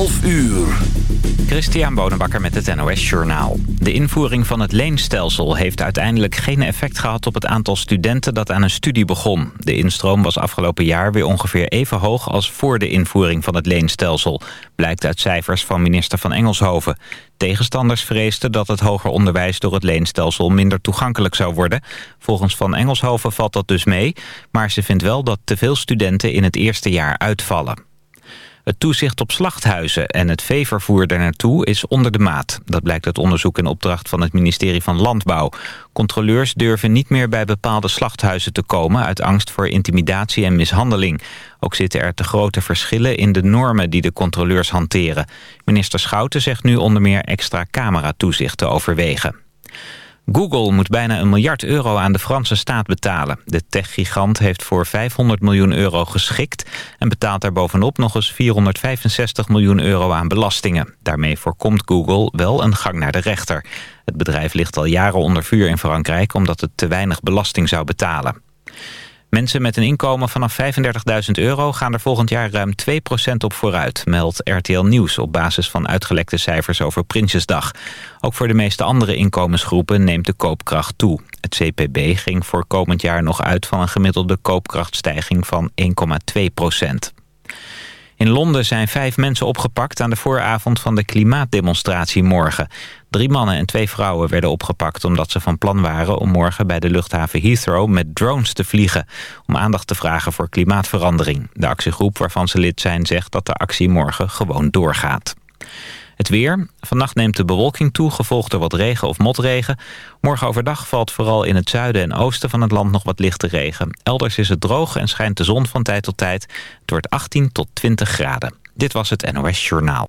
12 uur. Christian Bonenbakker met het NOS Journaal. De invoering van het leenstelsel heeft uiteindelijk geen effect gehad... op het aantal studenten dat aan een studie begon. De instroom was afgelopen jaar weer ongeveer even hoog... als voor de invoering van het leenstelsel. Blijkt uit cijfers van minister van Engelshoven. Tegenstanders vreesden dat het hoger onderwijs door het leenstelsel... minder toegankelijk zou worden. Volgens Van Engelshoven valt dat dus mee... maar ze vindt wel dat te veel studenten in het eerste jaar uitvallen. Het toezicht op slachthuizen en het veevervoer daarnaartoe is onder de maat. Dat blijkt uit onderzoek in opdracht van het ministerie van Landbouw. Controleurs durven niet meer bij bepaalde slachthuizen te komen... uit angst voor intimidatie en mishandeling. Ook zitten er te grote verschillen in de normen die de controleurs hanteren. Minister Schouten zegt nu onder meer extra cameratoezicht te overwegen. Google moet bijna een miljard euro aan de Franse staat betalen. De techgigant heeft voor 500 miljoen euro geschikt... en betaalt daar bovenop nog eens 465 miljoen euro aan belastingen. Daarmee voorkomt Google wel een gang naar de rechter. Het bedrijf ligt al jaren onder vuur in Frankrijk... omdat het te weinig belasting zou betalen. Mensen met een inkomen vanaf 35.000 euro gaan er volgend jaar ruim 2% op vooruit, meldt RTL Nieuws op basis van uitgelekte cijfers over Prinsjesdag. Ook voor de meeste andere inkomensgroepen neemt de koopkracht toe. Het CPB ging voor komend jaar nog uit van een gemiddelde koopkrachtstijging van 1,2%. In Londen zijn vijf mensen opgepakt aan de vooravond van de klimaatdemonstratie morgen. Drie mannen en twee vrouwen werden opgepakt omdat ze van plan waren om morgen bij de luchthaven Heathrow met drones te vliegen. Om aandacht te vragen voor klimaatverandering. De actiegroep waarvan ze lid zijn zegt dat de actie morgen gewoon doorgaat. Het weer. Vannacht neemt de bewolking toe, gevolgd door wat regen of motregen. Morgen overdag valt vooral in het zuiden en oosten van het land nog wat lichte regen. Elders is het droog en schijnt de zon van tijd tot tijd. Het wordt 18 tot 20 graden. Dit was het NOS Journaal.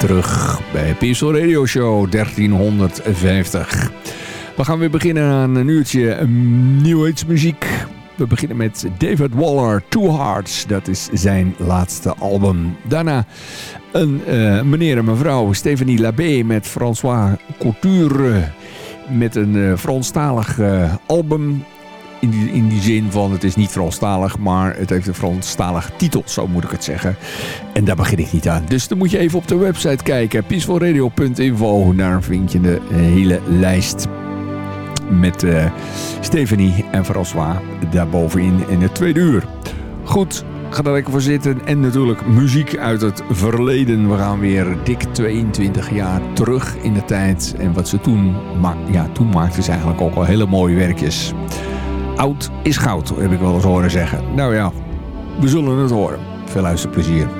Terug bij Peaceful Radio Show 1350. We gaan weer beginnen aan een uurtje nieuwheidsmuziek. We beginnen met David Waller, Two Hearts. Dat is zijn laatste album. Daarna een uh, meneer en mevrouw, Stephanie Labé met François Couture. Met een uh, Franstalig uh, album in die, in die zin van het is niet Franstalig, maar het heeft een Franstalig titel, zo moet ik het zeggen. En daar begin ik niet aan. Dus dan moet je even op de website kijken, peacefulradio.info. Daar vind je de hele lijst met uh, Stephanie en François daarbovenin in het tweede uur. Goed, ga daar lekker voor zitten. En natuurlijk muziek uit het verleden. We gaan weer dik 22 jaar terug in de tijd. En wat ze toen, ma ja, toen maakten ze eigenlijk ook al hele mooie werkjes. Oud is goud, heb ik wel eens horen zeggen. Nou ja, we zullen het horen. Veel luisterplezier.